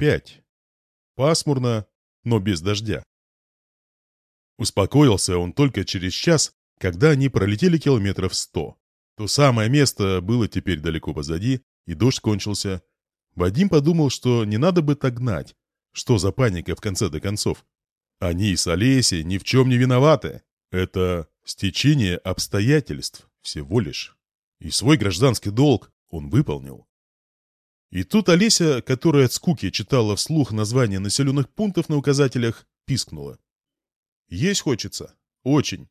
пять. Пасмурно, но без дождя. Успокоился он только через час, когда они пролетели километров сто. То самое место было теперь далеко позади, и дождь кончился. Вадим подумал, что не надо бы так гнать. Что за паника в конце до концов? Они с Олесей ни в чем не виноваты. Это стечение обстоятельств всего лишь. И свой гражданский долг он выполнил. И тут Олеся, которая от скуки читала вслух названия населенных пунктов на указателях, пискнула. «Есть хочется. Очень».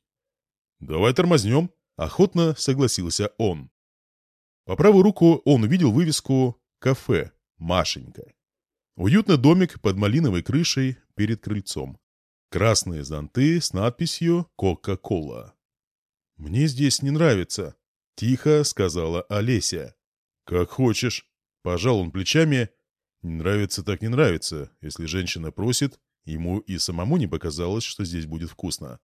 «Давай тормознем», — охотно согласился он. По правую руку он увидел вывеску «Кафе Машенька». Уютный домик под малиновой крышей перед крыльцом. Красные зонты с надписью «Кока-кола». «Мне здесь не нравится», — тихо сказала Олеся. «Как хочешь». Пожал он плечами. Не нравится так не нравится. Если женщина просит, ему и самому не показалось, что здесь будет вкусно.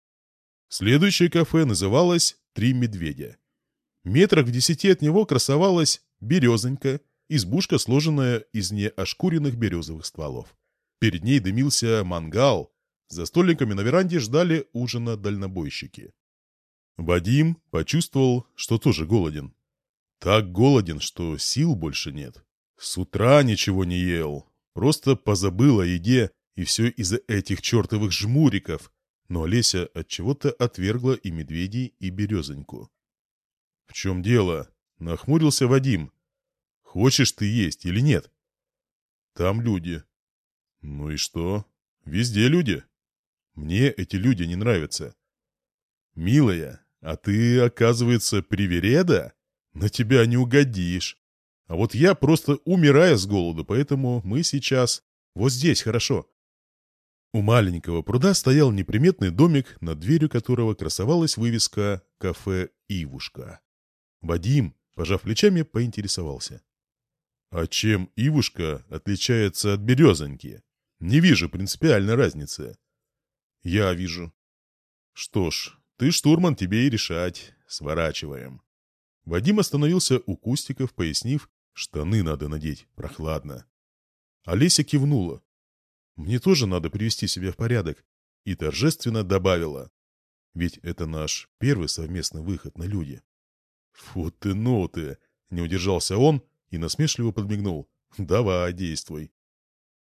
Следующее кафе называлось «Три медведя». Метрах в десяти от него красовалась березонька, избушка, сложенная из неошкуренных березовых стволов. Перед ней дымился мангал. За столиками на веранде ждали ужина дальнобойщики. Вадим почувствовал, что тоже голоден. Так голоден, что сил больше нет. С утра ничего не ел. Просто позабыл о еде, и все из-за этих чертовых жмуриков. Но Олеся от чего то отвергла и медведей, и березоньку. «В чем дело?» — нахмурился Вадим. «Хочешь ты есть или нет?» «Там люди». «Ну и что? Везде люди. Мне эти люди не нравятся». «Милая, а ты, оказывается, привереда?» На тебя не угодишь. А вот я просто умираю с голоду, поэтому мы сейчас вот здесь хорошо. У маленького пруда стоял неприметный домик, над дверью которого красовалась вывеска «Кафе Ивушка». Вадим, пожав плечами, поинтересовался. «А чем Ивушка отличается от березоньки? Не вижу принципиальной разницы». «Я вижу». «Что ж, ты штурман, тебе и решать. Сворачиваем». Вадим остановился у кустиков, пояснив, штаны надо надеть, прохладно. Олеся кивнула. «Мне тоже надо привести себя в порядок», и торжественно добавила. «Ведь это наш первый совместный выход на люди». «Фу ты, ну ты!» — не удержался он и насмешливо подмигнул. «Давай, действуй».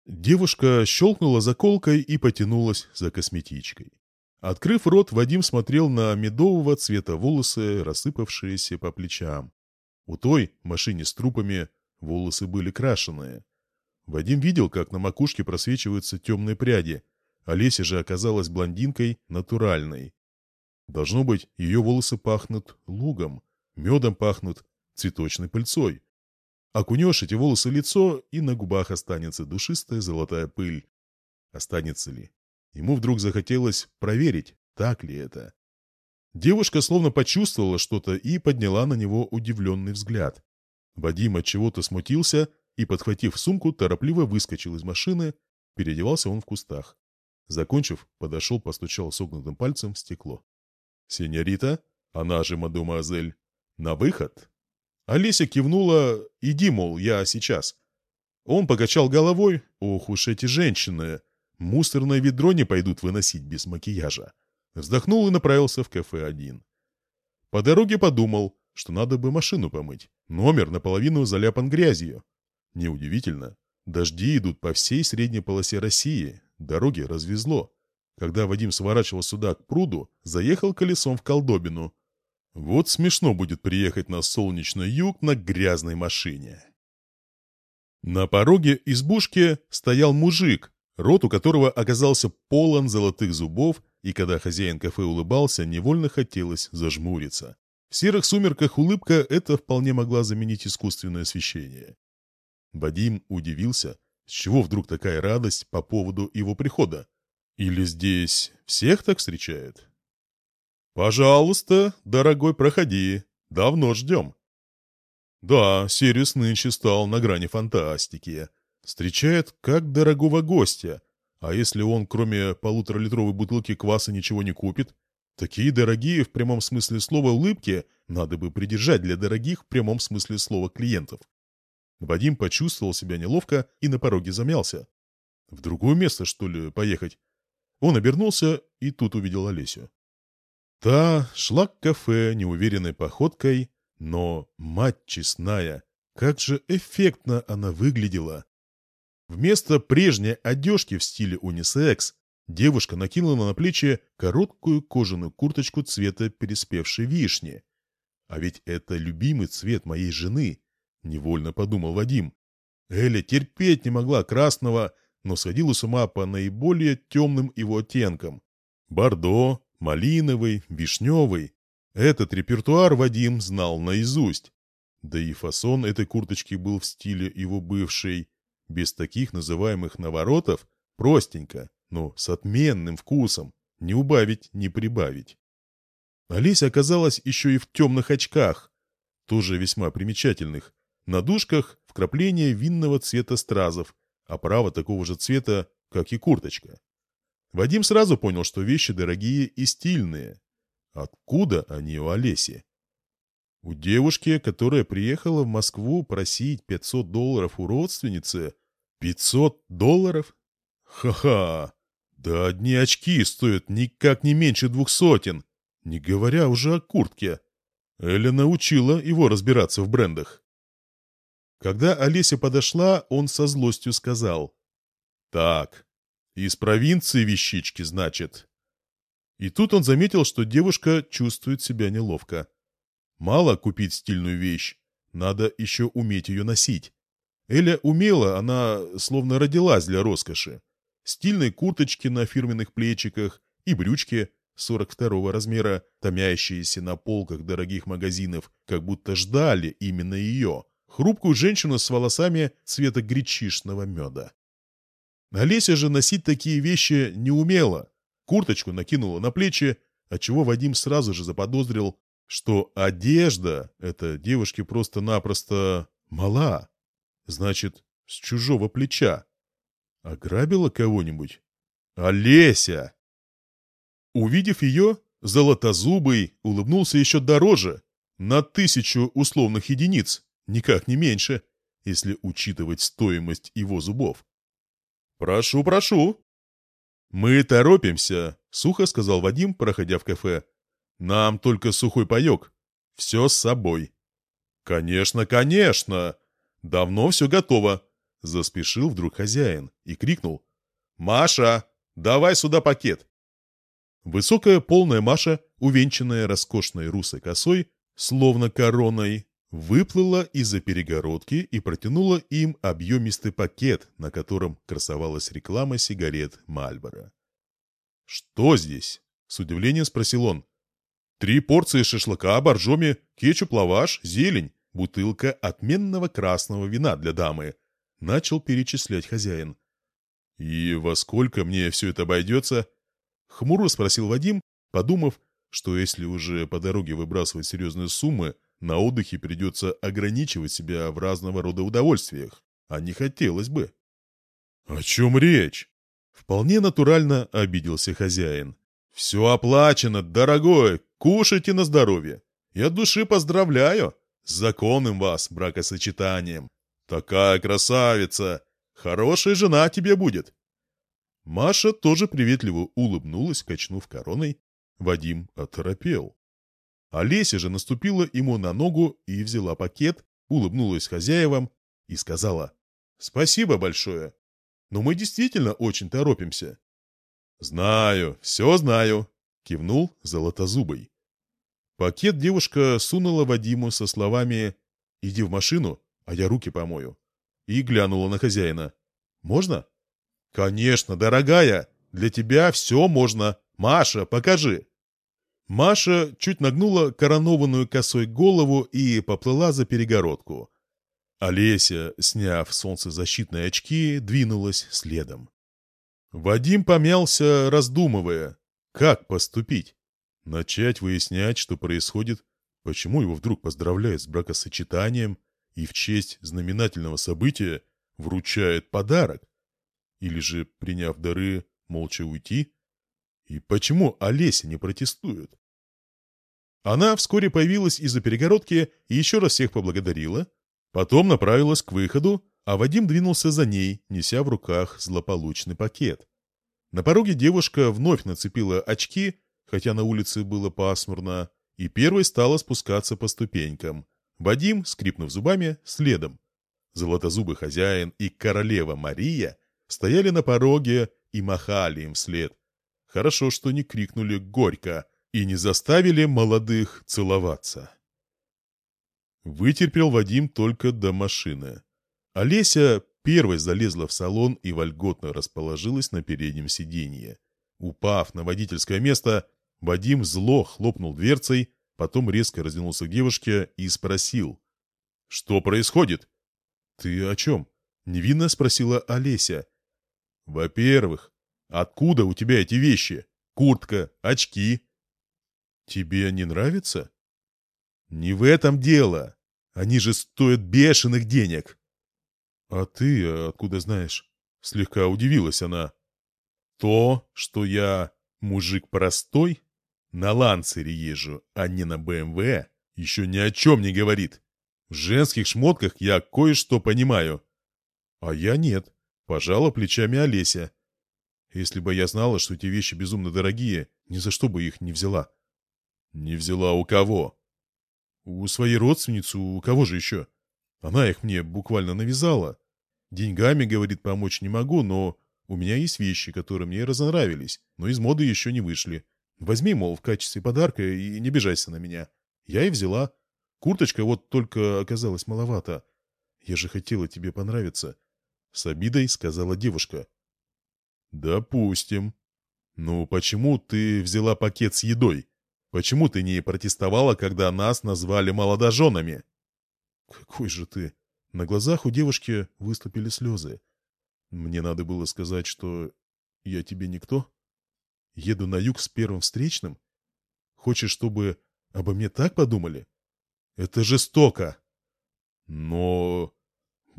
Девушка щелкнула заколкой и потянулась за косметичкой. Открыв рот, Вадим смотрел на медового цвета волосы, рассыпавшиеся по плечам. У той, машине с трупами, волосы были крашеные. Вадим видел, как на макушке просвечиваются темные пряди. Олеся же оказалась блондинкой натуральной. Должно быть, ее волосы пахнут лугом, медом пахнут, цветочной пыльцой. Окунешь эти волосы лицо, и на губах останется душистая золотая пыль. Останется ли? Ему вдруг захотелось проверить, так ли это. Девушка словно почувствовала что-то и подняла на него удивленный взгляд. Вадим от чего-то смутился и, подхватив сумку, торопливо выскочил из машины. Переодевался он в кустах. Закончив, подошел, постучал согнутым пальцем в стекло. «Сеньорита, она же мадемуазель, на выход?» Олеся кивнула «Иди, мол, я сейчас». Он покачал головой «Ох уж эти женщины!» Мусорное ведро не пойдут выносить без макияжа. Вздохнул и направился в кафе один. По дороге подумал, что надо бы машину помыть. Номер наполовину заляпан грязью. Неудивительно. Дожди идут по всей средней полосе России. Дороги развезло. Когда Вадим сворачивал сюда к пруду, заехал колесом в колдобину. Вот смешно будет приехать на солнечный юг на грязной машине. На пороге избушки стоял мужик рот у которого оказался полон золотых зубов, и когда хозяин кафе улыбался, невольно хотелось зажмуриться. В серых сумерках улыбка это вполне могла заменить искусственное освещение. Вадим удивился, с чего вдруг такая радость по поводу его прихода. Или здесь всех так встречают? «Пожалуйста, дорогой, проходи. Давно ждем». Да, Сириус нынче стал на грани фантастики. Встречает как дорогого гостя. А если он, кроме полуторалитровой бутылки кваса, ничего не купит? Такие дорогие в прямом смысле слова улыбки надо бы придержать для дорогих в прямом смысле слова клиентов. Вадим почувствовал себя неловко и на пороге замялся. В другое место, что ли, поехать? Он обернулся и тут увидел Олесю. Та шла к кафе неуверенной походкой, но, мать честная, как же эффектно она выглядела. Вместо прежней одежки в стиле унисекс девушка накинула на плечи короткую кожаную курточку цвета переспевшей вишни. А ведь это любимый цвет моей жены, невольно подумал Вадим. Эля терпеть не могла красного, но сходила с ума по наиболее темным его оттенкам. Бордо, малиновый, вишневый. Этот репертуар Вадим знал наизусть. Да и фасон этой курточки был в стиле его бывшей, без таких называемых наворотов, простенько, но с отменным вкусом, не убавить, не прибавить. Олеся оказалась еще и в темных очках, тоже весьма примечательных, на дужках вкрапление винного цвета стразов, оправа такого же цвета, как и курточка. Вадим сразу понял, что вещи дорогие и стильные. Откуда они у Олеси? У девушки, которая приехала в Москву просить 500 долларов у родственницы, 500 долларов? Ха-ха! Да одни очки стоят никак не меньше двух сотен, не говоря уже о куртке. Эля научила его разбираться в брендах. Когда Олеся подошла, он со злостью сказал. «Так, из провинции вещички, значит». И тут он заметил, что девушка чувствует себя неловко. Мало купить стильную вещь, надо еще уметь ее носить. Эля умела, она словно родилась для роскоши. Стильные курточки на фирменных плечиках и брючки 42 размера, томящиеся на полках дорогих магазинов, как будто ждали именно ее, хрупкую женщину с волосами цвета гречишного меда. Олеся же носить такие вещи не умела. Курточку накинула на плечи, отчего Вадим сразу же заподозрил, что одежда эта девушке просто-напросто мала. Значит, с чужого плеча. Ограбила кого-нибудь? Олеся! Увидев ее, Золотозубый улыбнулся еще дороже, на тысячу условных единиц, никак не меньше, если учитывать стоимость его зубов. «Прошу, прошу!» «Мы торопимся», — сухо сказал Вадим, проходя в кафе. «Нам только сухой паек. Все с собой». «Конечно, конечно!» «Давно все готово!» Заспешил вдруг хозяин и крикнул. «Маша, давай сюда пакет!» Высокая полная Маша, увенчанная роскошной русой косой, словно короной, выплыла из-за перегородки и протянула им объемистый пакет, на котором красовалась реклама сигарет Мальборо. «Что здесь?» — с удивлением спросил он. «Три порции шашлыка, боржоми, кетчуп, лаваш, зелень бутылка отменного красного вина для дамы. Начал перечислять хозяин. «И во сколько мне все это обойдется?» Хмуро спросил Вадим, подумав, что если уже по дороге выбрасывать серьезные суммы, на отдыхе придется ограничивать себя в разного рода удовольствиях, а не хотелось бы. «О чем речь?» Вполне натурально обиделся хозяин. «Все оплачено, дорогой, кушайте на здоровье. Я души поздравляю. Законным вас бракосочетанием. Такая красавица! Хорошая жена тебе будет!» Маша тоже приветливо улыбнулась, качнув короной. Вадим оторопел. Олеся же наступила ему на ногу и взяла пакет, улыбнулась хозяевам и сказала «Спасибо большое, но мы действительно очень торопимся». «Знаю, все знаю», — кивнул Золотозубый. Пакет девушка сунула Вадиму со словами «Иди в машину, а я руки помою». И глянула на хозяина. «Можно?» «Конечно, дорогая, для тебя все можно. Маша, покажи». Маша чуть нагнула коронованную косой голову и поплыла за перегородку. Олеся, сняв солнцезащитные очки, двинулась следом. Вадим помялся, раздумывая, как поступить. Начать выяснять, что происходит, почему его вдруг поздравляют с бракосочетанием и в честь знаменательного события вручают подарок. Или же, приняв дары, молча уйти? И почему Олеся не протестует? Она вскоре появилась из-за перегородки и еще раз всех поблагодарила, Потом направилась к выходу, а Вадим двинулся за ней, неся в руках злополучный пакет. На пороге девушка вновь нацепила очки, хотя на улице было пасмурно, и первой стала спускаться по ступенькам. Вадим, скрипнув зубами, следом. Золотозубый хозяин и королева Мария стояли на пороге и махали им вслед. Хорошо, что не крикнули горько и не заставили молодых целоваться. Вытерпел Вадим только до машины. Олеся первой залезла в салон и вольготно расположилась на переднем сиденье. Упав на водительское место, Вадим зло хлопнул дверцей, потом резко развернулся к девушке и спросил. «Что происходит?» «Ты о чем?» — невинно спросила Олеся. «Во-первых, откуда у тебя эти вещи? Куртка, очки?» «Тебе не нравится?» «Не в этом дело. Они же стоят бешеных денег». «А ты откуда знаешь?» — слегка удивилась она. «То, что я мужик простой, на ланцере езжу, а не на БМВ, еще ни о чем не говорит. В женских шмотках я кое-что понимаю». «А я нет», — пожала плечами Олеся. «Если бы я знала, что эти вещи безумно дорогие, ни за что бы их не взяла». «Не взяла у кого?» У своей родственницы, у кого же еще? Она их мне буквально навязала. Деньгами, говорит, помочь не могу, но у меня есть вещи, которые мне разонравились, но из моды еще не вышли. Возьми, мол, в качестве подарка и не обижайся на меня. Я и взяла. Курточка вот только оказалась маловато. Я же хотела тебе понравиться. С обидой сказала девушка. Допустим. Ну, почему ты взяла пакет с едой? Почему ты не протестовала, когда нас назвали молодоженами?» «Какой же ты!» На глазах у девушки выступили слезы. «Мне надо было сказать, что я тебе никто? Еду на юг с первым встречным? Хочешь, чтобы обо мне так подумали? Это жестоко!» «Но...»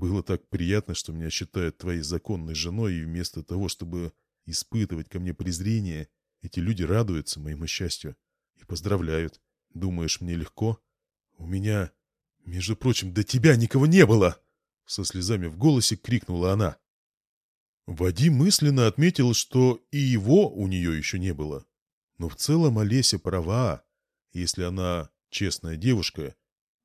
Было так приятно, что меня считают твоей законной женой, и вместо того, чтобы испытывать ко мне презрение, эти люди радуются моему счастью и поздравляют. Думаешь, мне легко? У меня, между прочим, до тебя никого не было!» Со слезами в голосе крикнула она. Вадим мысленно отметил, что и его у нее еще не было. Но в целом Олеся права. Если она честная девушка,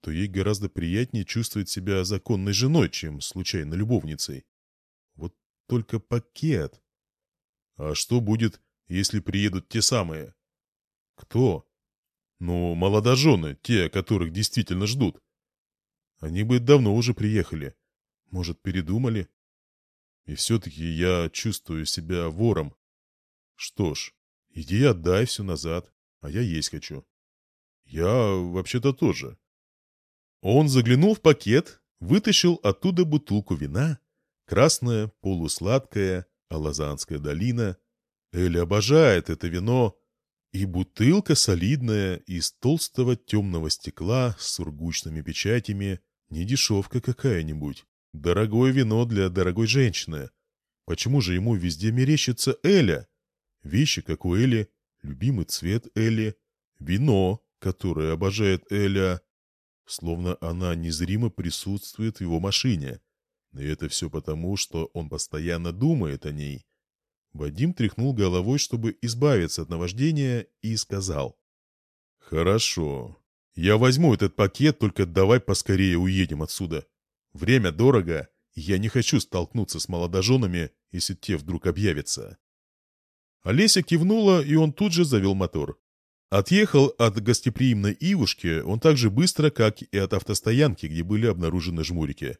то ей гораздо приятнее чувствовать себя законной женой, чем случайно любовницей. Вот только пакет. А что будет, если приедут те самые? Кто? Ну, молодожены, те, которых действительно ждут. Они бы давно уже приехали. Может, передумали? И все-таки я чувствую себя вором. Что ж, иди отдай все назад, а я есть хочу. Я вообще-то тоже. Он заглянул в пакет, вытащил оттуда бутылку вина, красная, полусладкая, Алазанская долина. Элли обожает это вино, и бутылка солидная, из толстого темного стекла с сургучными печатями, не дешевка какая-нибудь. Дорогое вино для дорогой женщины. Почему же ему везде мерещится Эля? Вещи, как у Эли, любимый цвет Эли, вино, которое обожает Эля, словно она незримо присутствует в его машине. И это все потому, что он постоянно думает о ней, Вадим тряхнул головой, чтобы избавиться от наваждения, и сказал. «Хорошо. Я возьму этот пакет, только давай поскорее уедем отсюда. Время дорого, и я не хочу столкнуться с молодоженами, если те вдруг объявятся». Олеся кивнула, и он тут же завел мотор. Отъехал от гостеприимной Ивушки он так же быстро, как и от автостоянки, где были обнаружены жмурики.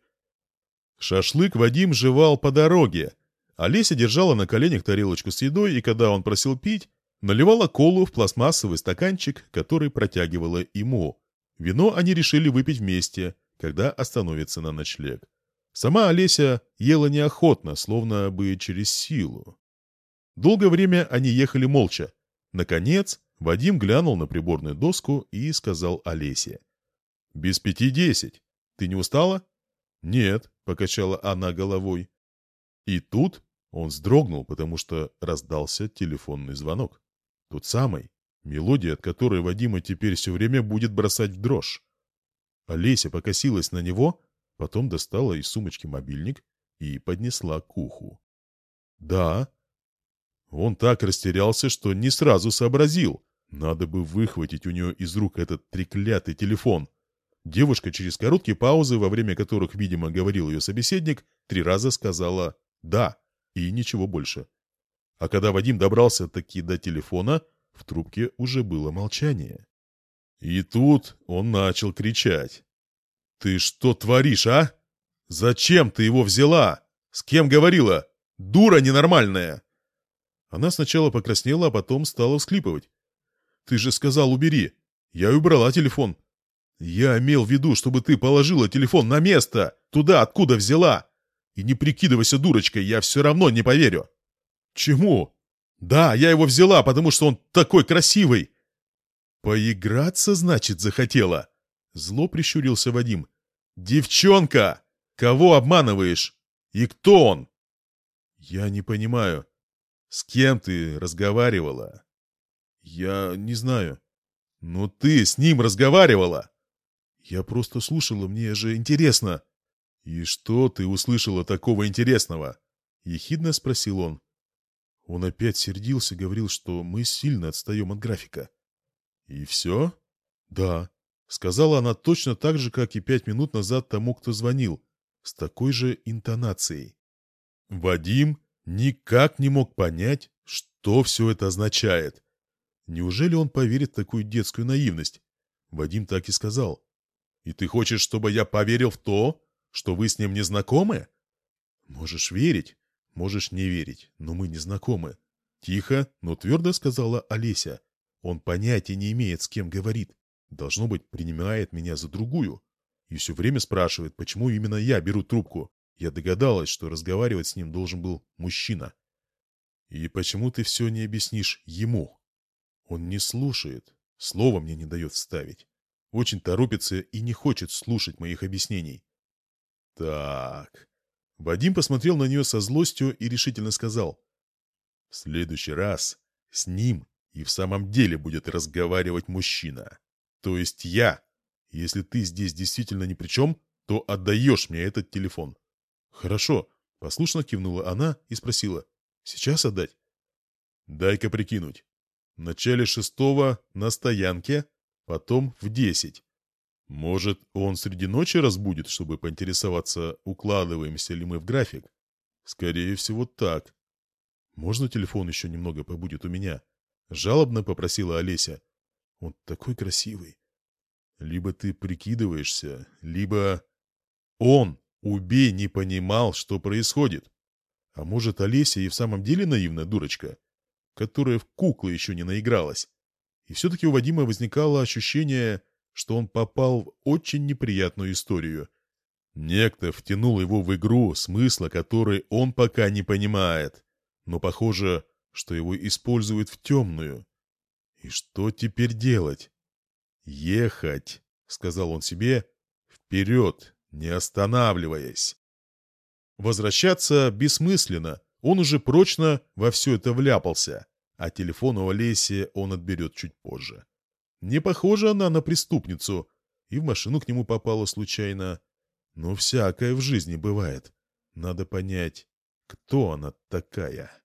Шашлык Вадим жевал по дороге, Олеся держала на коленях тарелочку с едой, и когда он просил пить, наливала колу в пластмассовый стаканчик, который протягивала ему. Вино они решили выпить вместе, когда остановится на ночлег. Сама Олеся ела неохотно, словно бы через силу. Долгое время они ехали молча. Наконец, Вадим глянул на приборную доску и сказал Олесе. «Без пяти десять. Ты не устала?» «Нет», — покачала она головой. И тут он вздрогнул, потому что раздался телефонный звонок. Тот самый, мелодия, от которой Вадима теперь все время будет бросать в дрожь. Олеся покосилась на него, Потом достала из сумочки мобильник и поднесла к уху. «Да». Он так растерялся, что не сразу сообразил. Надо бы выхватить у нее из рук этот треклятый телефон. Девушка через короткие паузы, во время которых, видимо, говорил ее собеседник, три раза сказала «да» и ничего больше. А когда Вадим добрался таки до телефона, в трубке уже было молчание. И тут он начал кричать. «Ты что творишь, а? Зачем ты его взяла? С кем говорила? Дура ненормальная!» Она сначала покраснела, а потом стала всклипывать. «Ты же сказал, убери. Я убрала телефон. Я имел в виду, чтобы ты положила телефон на место, туда, откуда взяла. И не прикидывайся дурочкой, я все равно не поверю». «Чему?» «Да, я его взяла, потому что он такой красивый!» «Поиграться, значит, захотела?» Зло прищурился Вадим. «Девчонка! Кого обманываешь? И кто он?» «Я не понимаю. С кем ты разговаривала?» «Я не знаю». «Ну ты с ним разговаривала?» «Я просто слушала, мне же интересно». «И что ты услышала такого интересного?» Ехидно спросил он. Он опять сердился, говорил, что мы сильно отстаем от графика. «И все?» «Да», — сказала она точно так же, как и пять минут назад тому, кто звонил, с такой же интонацией. Вадим никак не мог понять, что все это означает. Неужели он поверит в такую детскую наивность? Вадим так и сказал. «И ты хочешь, чтобы я поверил в то, что вы с ним не знакомы?» «Можешь верить, Можешь не верить, но мы не знакомы. Тихо, но твердо сказала Олеся. Он понятия не имеет, с кем говорит. Должно быть, принимает меня за другую. И все время спрашивает, почему именно я беру трубку. Я догадалась, что разговаривать с ним должен был мужчина. И почему ты все не объяснишь ему? Он не слушает, слова мне не дает вставить. Очень торопится и не хочет слушать моих объяснений. Так, Вадим посмотрел на нее со злостью и решительно сказал. «В следующий раз с ним и в самом деле будет разговаривать мужчина. То есть я. Если ты здесь действительно ни при чем, то отдаешь мне этот телефон». «Хорошо», — послушно кивнула она и спросила. «Сейчас отдать?» «Дай-ка прикинуть. В начале шестого на стоянке, потом в десять. Может, он среди ночи разбудит, чтобы поинтересоваться, укладываемся ли мы в график? Скорее всего, так. Можно телефон еще немного побудет у меня? Жалобно попросила Олеся. Он такой красивый. Либо ты прикидываешься, либо... Он, убей, не понимал, что происходит. А может, Олеся и в самом деле наивная дурочка, которая в куклы еще не наигралась. И все-таки у Вадима возникало ощущение что он попал в очень неприятную историю. Некто втянул его в игру, смысла которой он пока не понимает, но похоже, что его используют в темную. И что теперь делать? «Ехать», — сказал он себе, — «вперед, не останавливаясь». Возвращаться бессмысленно, он уже прочно во все это вляпался, а телефон у Олеси он отберет чуть позже. Не похожа она на преступницу, и в машину к нему попала случайно. Но всякое в жизни бывает. Надо понять, кто она такая.